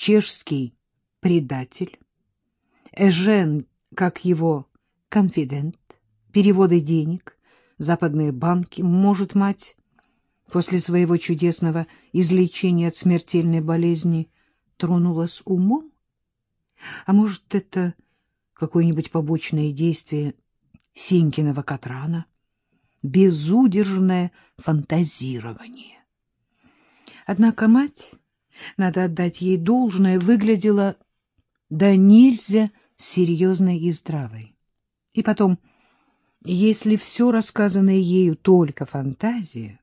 чешский предатель, Эжен, как его конфидент, переводы денег, западные банки, может, мать, после своего чудесного излечения от смертельной болезни, тронулась умом? А может, это какое-нибудь побочное действие Сенькиного Катрана? Безудержное фантазирование. Однако мать, надо отдать ей должное, выглядела да нельзя серьезной и здравой. И потом, если все рассказанное ею только фантазия,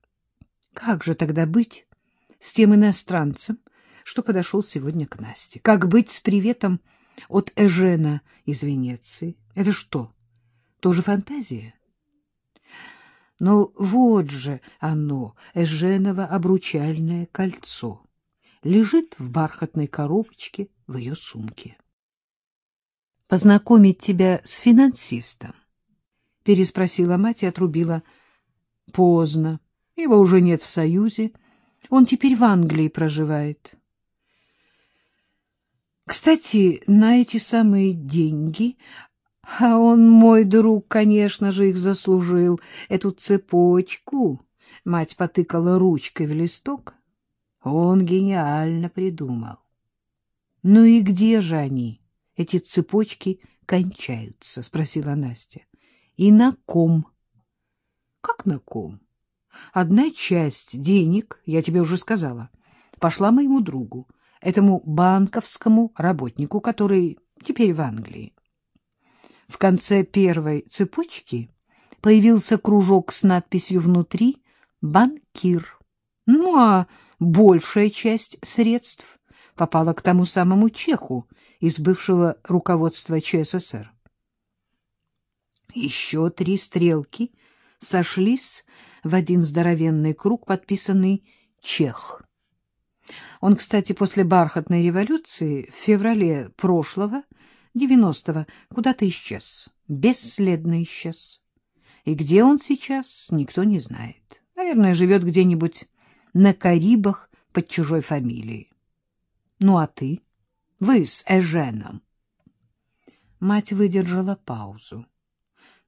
как же тогда быть с тем иностранцем, что подошел сегодня к Насте? Как быть с приветом от Эжена из Венеции? Это что, тоже фантазия? Но вот же оно, Эженово обручальное кольцо, лежит в бархатной коробочке в ее сумке. «Познакомить тебя с финансистом?» — переспросила мать и отрубила. «Поздно. Его уже нет в Союзе. Он теперь в Англии проживает». Кстати, на эти самые деньги а он, мой друг, конечно же, их заслужил. Эту цепочку мать потыкала ручкой в листок. Он гениально придумал. Ну и где же они, эти цепочки, кончаются? — спросила Настя. И на ком? Как на ком? Одна часть денег, я тебе уже сказала, пошла моему другу, этому банковскому работнику, который теперь в Англии. В конце первой цепочки появился кружок с надписью внутри «Банкир». Ну, а большая часть средств попала к тому самому чеху из бывшего руководства ЧССР. Еще три стрелки сошлись в один здоровенный круг, подписанный «Чех». Он, кстати, после бархатной революции в феврале прошлого девяностого куда-то исчез, бесследно исчез. И где он сейчас, никто не знает. Наверное, живет где-нибудь на Карибах под чужой фамилией. Ну, а ты? Вы с Эженом. Мать выдержала паузу.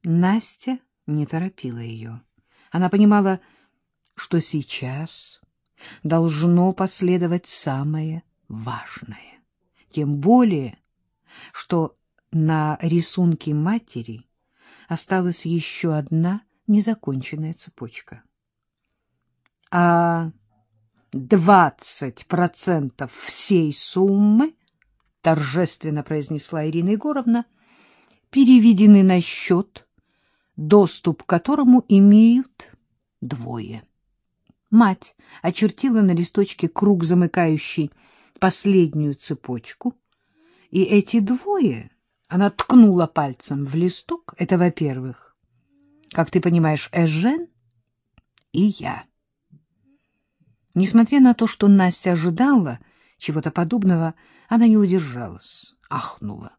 Настя не торопила ее. Она понимала, что сейчас должно последовать самое важное. Тем более, что на рисунке матери осталась еще одна незаконченная цепочка. А двадцать процентов всей суммы, торжественно произнесла Ирина Егоровна, переведены на счет, доступ к которому имеют двое. Мать очертила на листочке круг, замыкающий последнюю цепочку, и эти двое, она ткнула пальцем в листок, это, во-первых, как ты понимаешь, Эжен и я. Несмотря на то, что Настя ожидала чего-то подобного, она не удержалась, ахнула.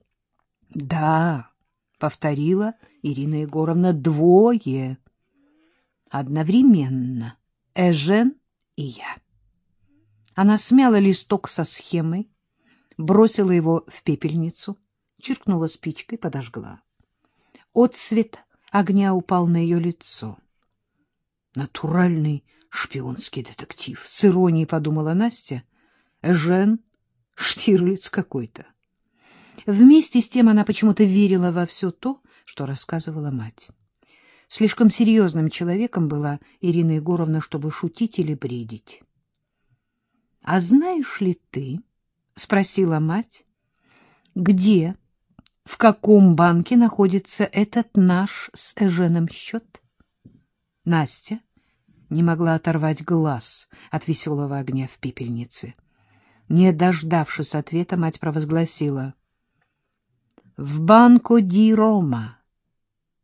— Да, — повторила Ирина Егоровна, — двое. Одновременно Эжен и я. Она смяла листок со схемой, бросила его в пепельницу, чиркнула спичкой, подожгла. Отцвет огня упал на ее лицо. Натуральный шпионский детектив. С иронией подумала Настя. Жен Штирлиц какой-то. Вместе с тем она почему-то верила во все то, что рассказывала мать. Слишком серьезным человеком была Ирина Егоровна, чтобы шутить или бредить. — А знаешь ли ты, — спросила мать. — Где, в каком банке находится этот наш с Эженом счет? Настя не могла оторвать глаз от веселого огня в пепельнице. Не дождавшись ответа, мать провозгласила. — В банку Ди Рома,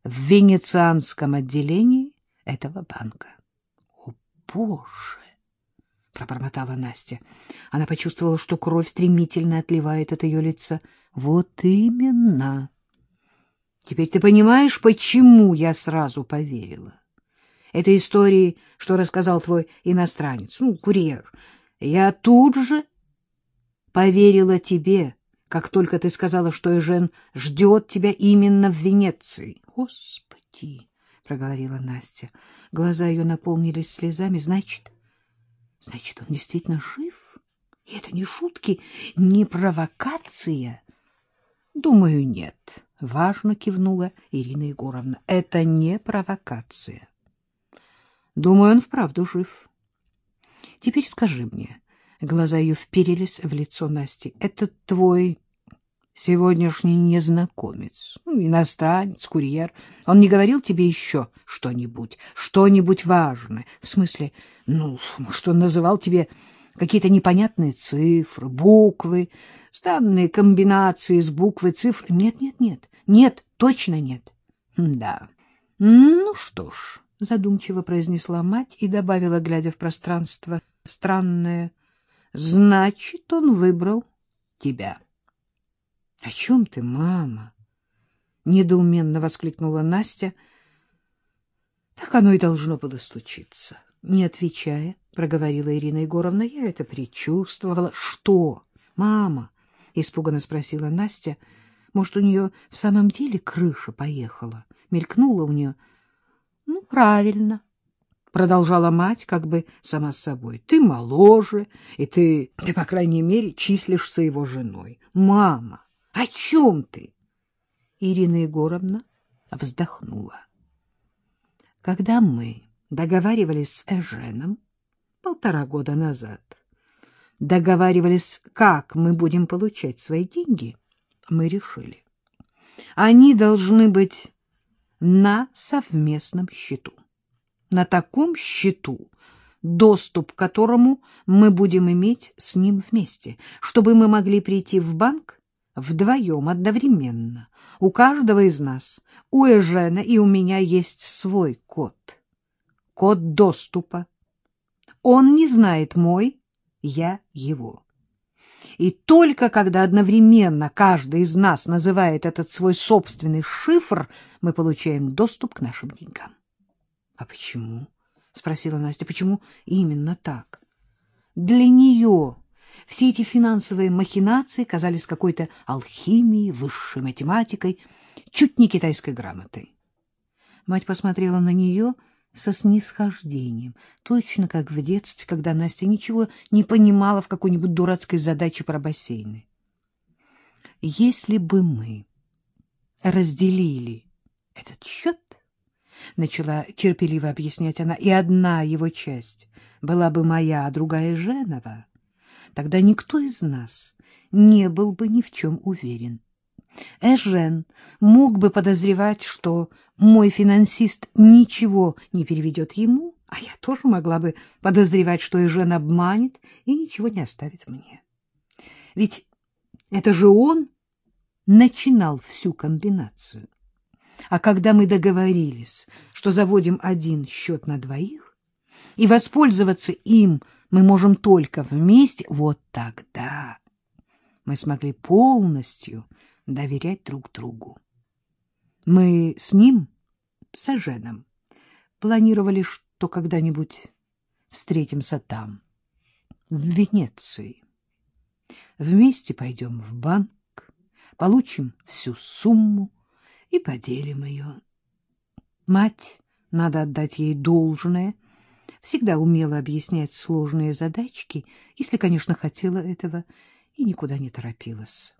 в венецианском отделении этого банка. О, Боже! пробормотала Настя. Она почувствовала, что кровь стремительно отливает от ее лица. Вот именно. Теперь ты понимаешь, почему я сразу поверила? Это истории, что рассказал твой иностранец, ну, курьер. Я тут же поверила тебе, как только ты сказала, что Эжен ждет тебя именно в Венеции. — Господи! — проговорила Настя. Глаза ее наполнились слезами. — Значит, значит, он действительно жив? И это не шутки, не провокация? — Думаю, нет. — важно кивнула Ирина Егоровна. — Это не провокация. Думаю, он вправду жив. Теперь скажи мне, глаза ее вперились в лицо Насти, это твой сегодняшний незнакомец, ну, иностранец, курьер, он не говорил тебе еще что-нибудь, что-нибудь важное? В смысле, ну, что он называл тебе какие-то непонятные цифры, буквы, странные комбинации с буквы, цифр? Нет, нет, нет, нет, точно нет. Да, ну что ж, задумчиво произнесла мать и добавила, глядя в пространство, странное, значит, он выбрал тебя. — О чем ты, мама? — недоуменно воскликнула Настя. Так оно и должно было случиться. Не отвечая, проговорила Ирина Егоровна, я это предчувствовала. — Что, мама? — испуганно спросила Настя. Может, у нее в самом деле крыша поехала? Мелькнула у нее. — Ну, правильно, — продолжала мать, как бы сама с собой. — Ты моложе, и ты, ты, по крайней мере, числишься его женой. Мама! О чем ты? Ирина Егоровна вздохнула. Когда мы договаривались с Эженом полтора года назад, договаривались, как мы будем получать свои деньги, мы решили. Они должны быть на совместном счету. На таком счету, доступ к которому мы будем иметь с ним вместе, чтобы мы могли прийти в банк вдвоем одновременно. У каждого из нас, у Эжена и у меня есть свой код. Код доступа. Он не знает мой, я его. И только когда одновременно каждый из нас называет этот свой собственный шифр, мы получаем доступ к нашим деньгам. — А почему? — спросила Настя. — Почему именно так? Для нее все эти финансовые махинации казались какой-то алхимией, высшей математикой, чуть не китайской грамотой. Мать посмотрела на нее со снисхождением, точно как в детстве, когда Настя ничего не понимала в какой-нибудь дурацкой задаче про бассейны. Если бы мы разделили этот счет, — начала терпеливо объяснять она, — и одна его часть была бы моя, а другая — Женова, Тогда никто из нас не был бы ни в чем уверен. Эжен мог бы подозревать, что мой финансист ничего не переведет ему, а я тоже могла бы подозревать, что Эжен обманет и ничего не оставит мне. Ведь это же он начинал всю комбинацию. А когда мы договорились, что заводим один счет на двоих, и воспользоваться им мы можем только вместе, вот тогда мы смогли полностью доверять друг другу. Мы с ним, с Эженом, планировали, что когда-нибудь встретимся там, в Венеции. Вместе пойдем в банк, получим всю сумму и поделим ее. Мать, надо отдать ей должное — всегда умела объяснять сложные задачки, если, конечно, хотела этого, и никуда не торопилась.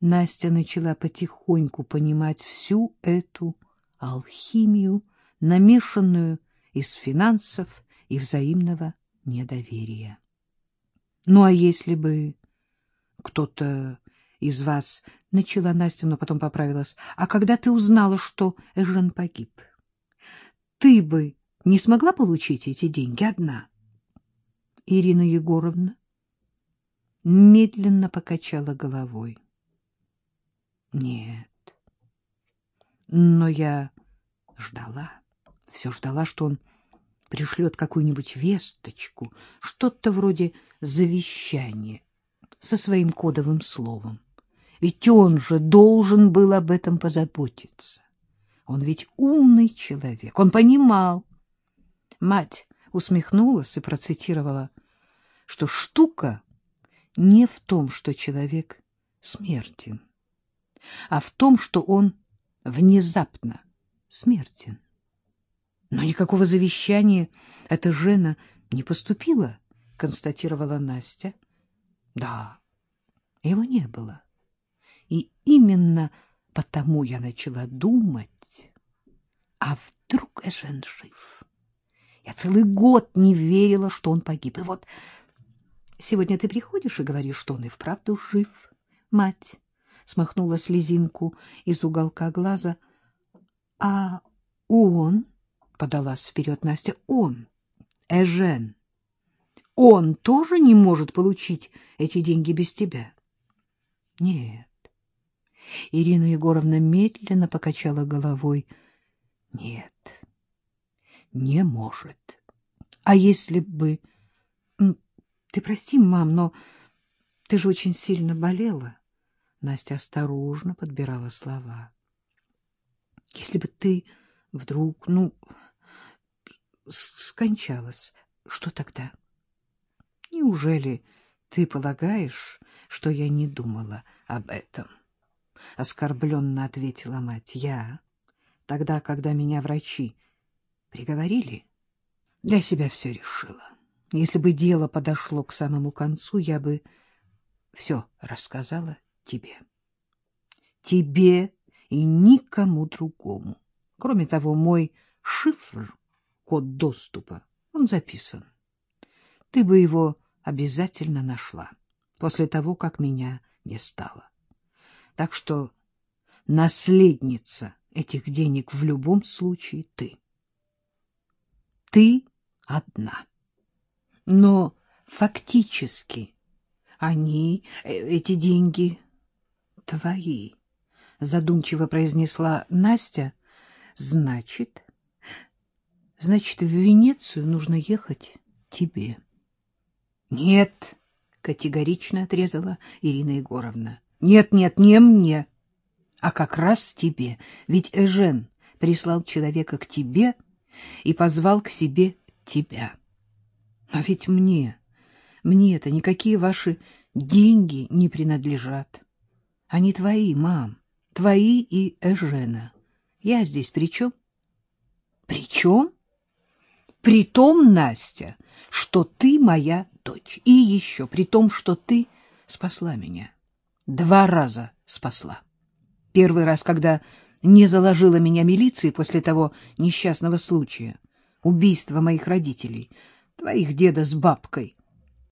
Настя начала потихоньку понимать всю эту алхимию, намешанную из финансов и взаимного недоверия. Ну, а если бы кто-то из вас... Начала Настя, но потом поправилась. А когда ты узнала, что Эжен погиб, ты бы не смогла получить эти деньги одна. Ирина Егоровна медленно покачала головой. Нет. Но я ждала, все ждала, что он пришлет какую-нибудь весточку, что-то вроде завещания со своим кодовым словом. Ведь он же должен был об этом позаботиться. Он ведь умный человек, он понимал, Мать усмехнулась и процитировала, что штука не в том, что человек смертен, а в том, что он внезапно смертен. Но никакого завещания эта жена не поступила, констатировала Настя. Да, его не было. И именно потому я начала думать, а вдруг Эжен жив? Я целый год не верила, что он погиб. И вот сегодня ты приходишь и говоришь, что он и вправду жив. Мать смахнула слезинку из уголка глаза. — А он? — подалась вперед Настя. — Он, Эжен. Он тоже не может получить эти деньги без тебя? — Нет. Ирина Егоровна медленно покачала головой. — Нет, не может. А если бы... Ты прости, мам, но ты же очень сильно болела. Настя осторожно подбирала слова. Если бы ты вдруг, ну, скончалась, что тогда? Неужели ты полагаешь, что я не думала об этом? Оскорбленно ответила мать. Я, тогда, когда меня врачи приговорили, для себя все решила. Если бы дело подошло к самому концу, я бы все рассказала тебе. Тебе и никому другому. Кроме того, мой шифр, код доступа, он записан. Ты бы его обязательно нашла после того, как меня не стало. Так что наследница этих денег в любом случае ты. Ты одна. Но фактически они, э, эти деньги, твои, задумчиво произнесла Настя. Значит, значит, в Венецию нужно ехать тебе. Нет, категорично отрезала Ирина Егоровна. Нет, нет, не мне, а как раз тебе. Ведь Эжен прислал человека к тебе и позвал к себе тебя. Но ведь мне, мне это никакие ваши деньги не принадлежат. Они твои, мам, твои и Эжена. Я здесь при чем? При чем? При том, Настя, что ты моя дочь. И еще при том, что ты спасла меня. Два раза спасла. Первый раз, когда не заложила меня милиции после того несчастного случая, убийства моих родителей — твоих деда с бабкой,